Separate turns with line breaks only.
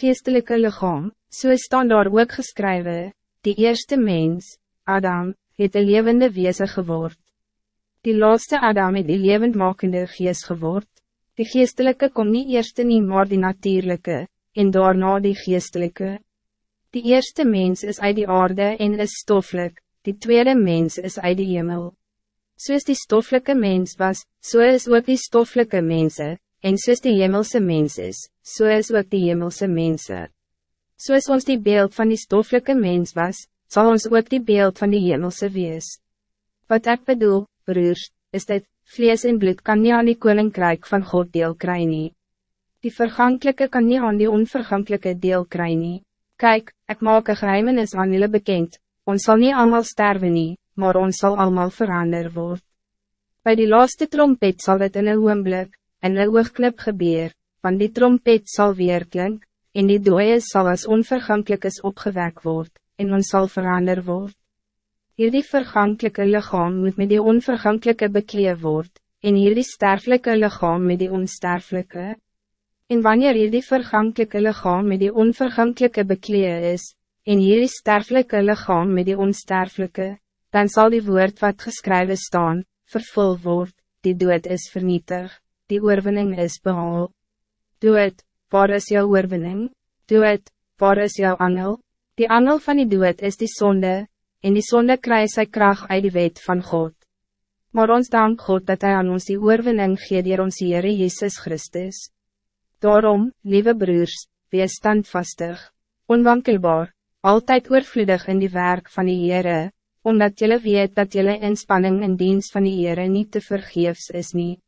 geestelijke lichaam, so staan daar ook geskrywe, die eerste mens, Adam, het een levende wezen geword. Die laatste Adam het die levendmakende geest geword. Die geestelijke kom niet eerst nie maar die natuurlijke, en daarna die geestelijke. Die eerste mens is uit die aarde en is stoffelijk, die tweede mens is uit die hemel. Soos die stoffelijke mens was, so is ook die stoffelijke mensen, en soos die hemelse mens is, so is ook die hemelse mensen. Soos ons die beeld van die stoffelijke mens was, zal ons ook die beeld van die hemelse wees. Wat ik bedoel, broers, is dat vlees en bloed kan niet aan die koninkrijk van God deel kry nie. Die vergankelijke kan niet aan die onvergankelijke deel kry nie. Kijk, ik maak een geheimenis aan jullie bekend, ons zal niet allemaal sterven nie, maar ons zal allemaal verander worden. Bij die laatste trompet zal het in een oomblik, en een oogklip gebeur, van die trompet zal weer klink, en die dooie zal als onvergankelijk is opgewek word, en ons zal verander word. Hierdie vergankelijke lichaam moet met die onvergankelijke bekleed word, en hierdie sterfelijke lichaam met die onsterfelijke. En wanneer hierdie vergankelijke lichaam met die onvergankelijke bekleed is, en hierdie sterfelijke lichaam met die onsterfelijke, dan zal die woord wat geschreven staan, vervul word, die dood is vernietig, die oorwinning is behaal. Dood, waar is jouw oorwinning? Dood, waar is jouw angel? Die angel van die dood is die zonde, en die zonde krijgt sy kracht uit die wet van God. Maar ons dank God dat hij aan ons die oorwinning gee dier ons Heere Jezus Christus. Daarom, lieve broers, wees standvastig, onwankelbaar, altijd oorvloedig in die werk van die Heere, omdat jullie weet dat jullie inspanning in dienst van die Heere niet te vergeefs is niet.